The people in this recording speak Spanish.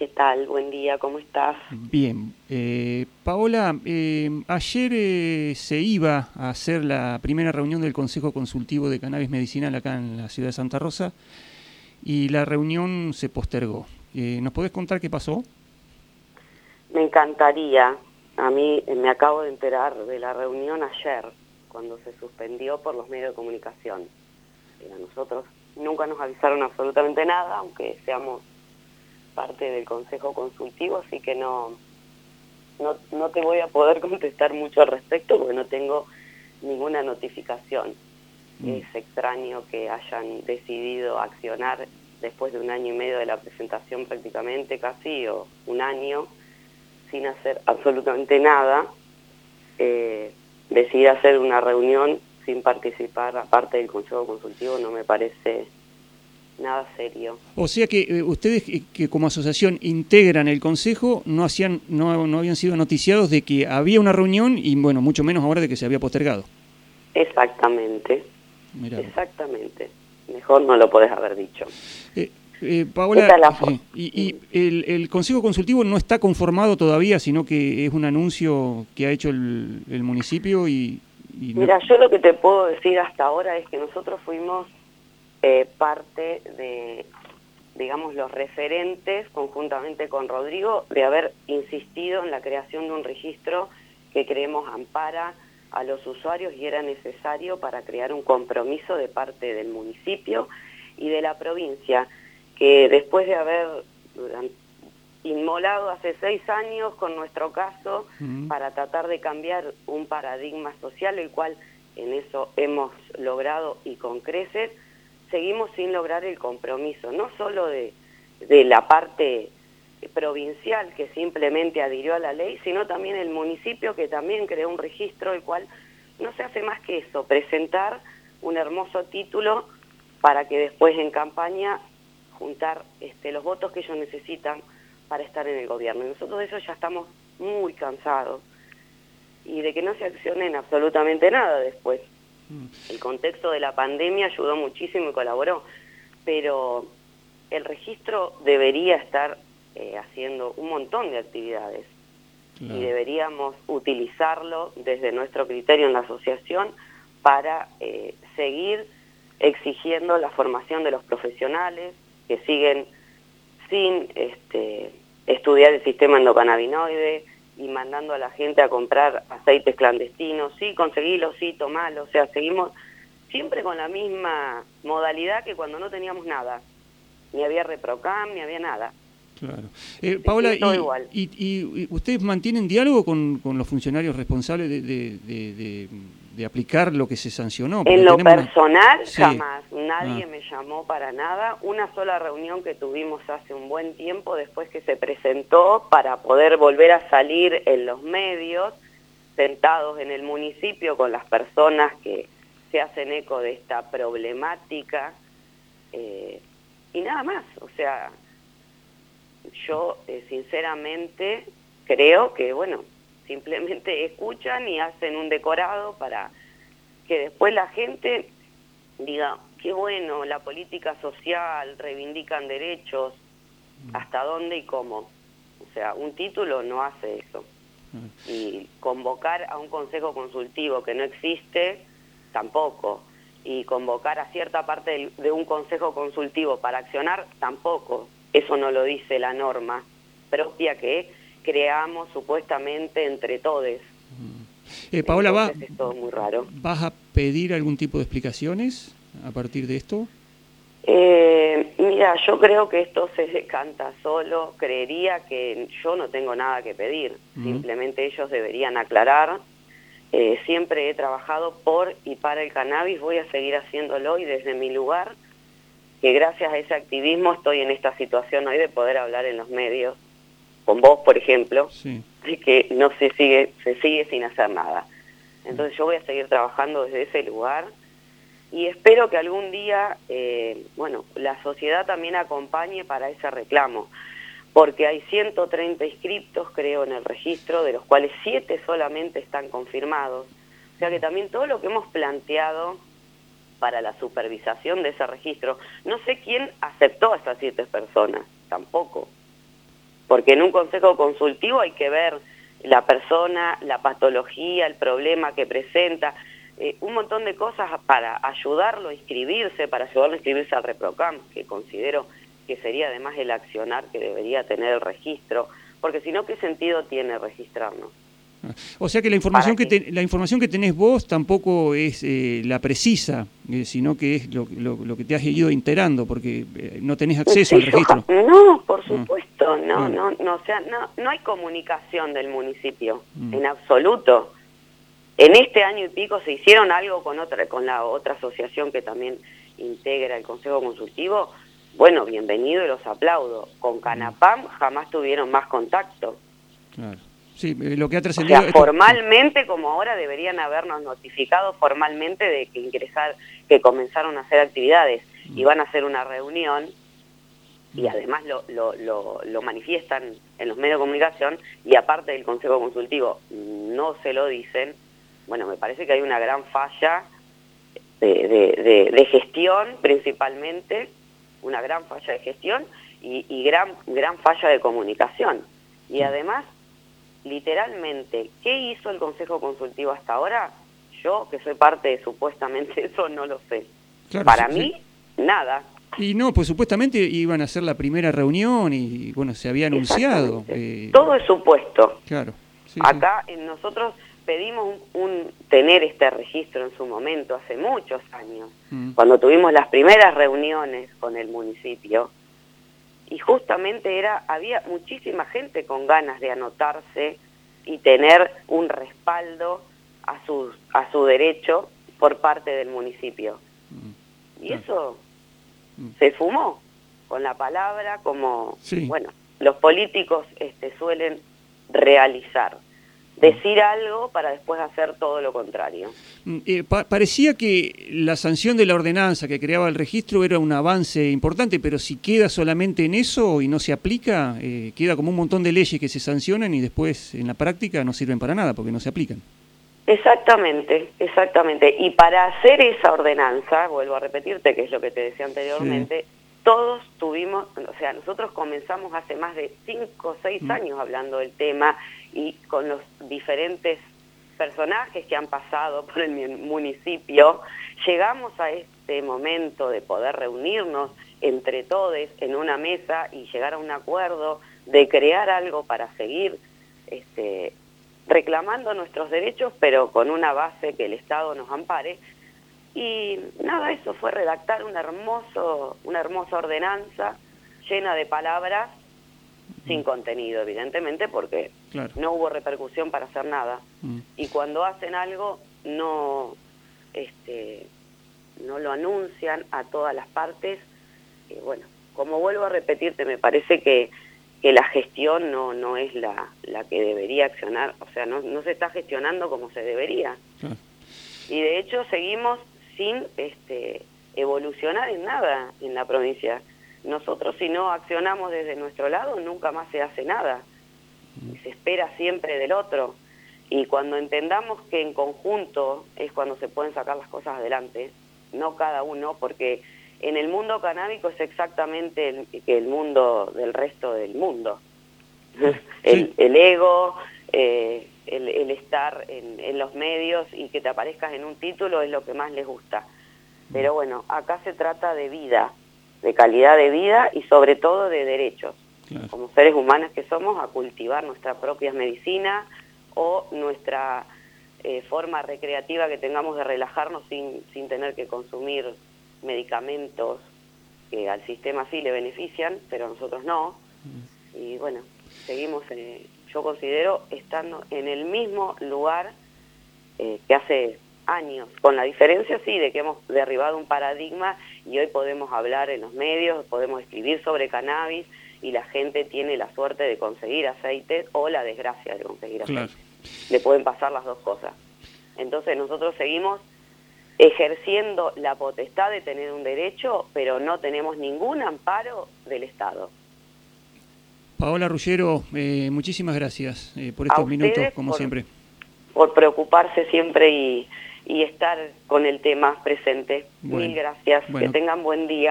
¿Qué tal? Buen día, ¿cómo estás? Bien. Eh, Paola, eh, ayer eh, se iba a hacer la primera reunión del Consejo Consultivo de Cannabis Medicinal acá en la ciudad de Santa Rosa y la reunión se postergó. ¿Nos podés contar qué pasó? Me encantaría. A mí me acabo de enterar de la reunión ayer, cuando se suspendió por los medios de comunicación. a nosotros nunca nos avisaron absolutamente nada, aunque seamos parte del Consejo Consultivo, así que no, no, no te voy a poder contestar mucho al respecto porque no tengo ninguna notificación. Mm. Es extraño que hayan decidido accionar después de un año y medio de la presentación prácticamente casi, o un año, sin hacer absolutamente nada, eh, decidir hacer una reunión sin participar aparte del Consejo Consultivo no me parece nada serio. O sea que eh, ustedes que como asociación integran el consejo no hacían no, no habían sido noticiados de que había una reunión y bueno, mucho menos ahora de que se había postergado. Exactamente. Exactamente. Mejor no lo podés haber dicho. Eh, eh Paola, eh, y, el, el, Consejo Consultivo no está conformado todavía, sino que es un anuncio que ha hecho el, el municipio y... Mira, yo lo que te puedo decir hasta ahora es que nosotros fuimos eh, parte de, digamos, los referentes, conjuntamente con Rodrigo, de haber insistido en la creación de un registro que creemos ampara a los usuarios y era necesario para crear un compromiso de parte del municipio y de la provincia, que después de haber inmolado hace seis años con nuestro caso para tratar de cambiar un paradigma social, el cual en eso hemos logrado y con creces, seguimos sin lograr el compromiso, no solo de, la parte provincial que simplemente adhirió a la ley, sino también el municipio que también creó un registro, el cual no se hace más que eso, presentar un hermoso título para que después en campaña juntar este, los votos que ellos necesitan para estar en el gobierno. Y nosotros de eso ya estamos muy cansados y de que no se accionen absolutamente nada después. El contexto de la pandemia ayudó muchísimo y colaboró, pero el registro debería estar eh, haciendo un montón de actividades. Y deberíamos utilizarlo desde nuestro criterio en la asociación para eh, seguir exigiendo la formación de los profesionales que siguen sin este, estudiar el sistema endocannabinoide, y mandando a la gente a comprar aceites clandestinos, sí, conseguilo, sí, tomalo, o sea, seguimos siempre con la misma modalidad que cuando no teníamos nada, ni había reprocam, ni había nada. Claro. Eh, Paola, y, y, ustedes mantienen diálogo con, con los funcionarios responsables de, de, de, aplicar lo que se sancionó? En lo personal, jamás. Nadie ah. me llamó para nada. Una sola reunión que tuvimos hace un buen tiempo después que se presentó para poder volver a salir en los medios, sentados en el municipio con las personas que se hacen eco de esta problemática. Eh, y nada más, o sea, yo eh, sinceramente creo que, bueno, simplemente escuchan y hacen un decorado para que después la gente diga, qué bueno, la política social, reivindican derechos, mm. hasta dónde y cómo. O sea, un título no hace eso. Mm. Y convocar a un consejo consultivo que no existe, tampoco. Y convocar a cierta parte de un consejo consultivo para accionar, tampoco. Eso no lo dice la norma propia que creamos supuestamente entre todos. Mm. Eh, Paola, va, muy raro. ¿vas a pedir algún tipo de explicaciones a partir de esto? Eh, mira, yo creo que esto se decanta solo. Creería que yo no tengo nada que pedir. Simplemente ellos deberían aclarar. Eh, siempre he trabajado por y para el cannabis. Voy a seguir haciéndolo y desde mi lugar que gracias a ese activismo estoy en esta situación hoy de poder hablar en los medios, con vos, por ejemplo, de que no se sigue, se sigue sin hacer nada. Entonces yo voy a seguir trabajando desde ese lugar y espero que algún día, eh, bueno, la sociedad también acompañe para ese reclamo, porque hay 130 inscriptos, creo, en el registro, de los cuales 7 solamente están confirmados. O sea que también todo lo que hemos planteado para la supervisación de ese registro. No sé quién aceptó a esas siete personas, tampoco. porque en un consejo consultivo hay que ver la persona, la patología, el problema que presenta, eh, un montón de cosas para ayudarlo a inscribirse, para ayudarlo a inscribirse al ReproCam, que considero que sería además el accionar que debería tener el registro, porque si no, ¿qué sentido tiene registrarnos? O sea que la información que la información que tenés vos tampoco es eh, la precisa, eh, sino que es lo, lo, que te has ido enterando, porque eh, no tenés acceso al registro. No, por ah. supuesto, no, no, no, o sea, no, no hay comunicación del municipio, mm. en absoluto. En este año y pico se hicieron algo con otra, con la otra asociación que también integra el Consejo Consultivo. Bueno, bienvenido y los aplaudo. Con. Canapam jamás tuvieron más contacto. Claro. Sí, eh, lo que ha trascendido... formalmente, como ahora, deberían habernos notificado formalmente de que ingresar, que comenzaron a hacer actividades y van a hacer una reunión y además lo, lo, lo, lo, manifiestan en los medios de comunicación y aparte del Consejo Consultivo no se lo dicen, bueno, me parece que hay una gran falla de, de, gestión principalmente, una gran falla de gestión y, y gran, gran falla de comunicación. Y además literalmente, ¿qué hizo el Consejo Consultivo hasta ahora? Yo, que soy parte de supuestamente eso, no lo sé. Para mí, nada. Y no, pues supuestamente iban a hacer la primera reunión y, bueno, se había anunciado. Eh, Todo es supuesto. Claro. Acá nosotros pedimos un, tener este registro en su momento, hace muchos años, mm. cuando tuvimos las primeras reuniones con el municipio, y justamente era había muchísima gente con ganas de anotarse y tener un respaldo a su a su derecho por parte del municipio mm. y eso mm. se fumó con la palabra como bueno los políticos este suelen realizar decir algo para después hacer todo lo contrario. Mm, eh, parecía que la sanción de la ordenanza que creaba el registro era un avance importante, pero si queda solamente en eso y no se aplica, eh, queda como un montón de leyes que se sancionan y después en la práctica no sirven para nada porque no se aplican. Exactamente, exactamente. Y para hacer esa ordenanza, vuelvo a repetirte, que es lo que te decía anteriormente, todos tuvimos, o sea, nosotros comenzamos hace más de cinco o seis mm. años hablando del tema y con los diferentes personajes que han pasado por el municipio, llegamos a este momento de poder reunirnos entre todos en una mesa y llegar a un acuerdo de crear algo para seguir este, reclamando nuestros derechos, pero con una base que el Estado nos ampare, y nada, eso fue redactar un hermoso, una hermosa ordenanza llena de palabras sin contenido, evidentemente, porque no hubo repercusión para hacer nada. Mm. Y cuando hacen algo, no, este, no lo anuncian a todas las partes. Bueno, como vuelvo a repetirte, me parece que, que la gestión no, no es la, la que debería accionar, o sea, no, no se está gestionando como se debería. Y de hecho seguimos sin este, evolucionar en nada en la provincia. Nosotros si no accionamos desde nuestro lado nunca más se hace nada. Se espera siempre del otro. Y cuando entendamos que en conjunto es cuando se pueden sacar las cosas adelante, no cada uno, porque en el mundo canábico es exactamente el, que el mundo del resto del mundo. El, el ego, eh, el, estar en, los medios y que te aparezcas en un título es lo que más les gusta. Pero bueno, acá se trata de vida, de calidad de vida y sobre todo de derechos. Como seres humanos que somos, a cultivar nuestra propia medicina o nuestra eh, forma recreativa que tengamos de relajarnos sin, sin tener que consumir medicamentos que al sistema sí le benefician, pero a nosotros no. Y bueno, seguimos en yo considero estando en el mismo lugar eh, que hace años, con la diferencia sí de que hemos derribado un paradigma y hoy podemos hablar en los medios, podemos escribir sobre cannabis y la gente tiene la suerte de conseguir aceite o la desgracia de conseguir aceite. Le pueden pasar las dos cosas. Entonces nosotros seguimos ejerciendo la potestad de tener un derecho, pero no tenemos ningún amparo del Estado. Paola Ruggero, eh, muchísimas gracias eh, por estos minutos, como siempre. Por preocuparse siempre y, estar con el tema presente. Mil gracias. Que tengan buen día.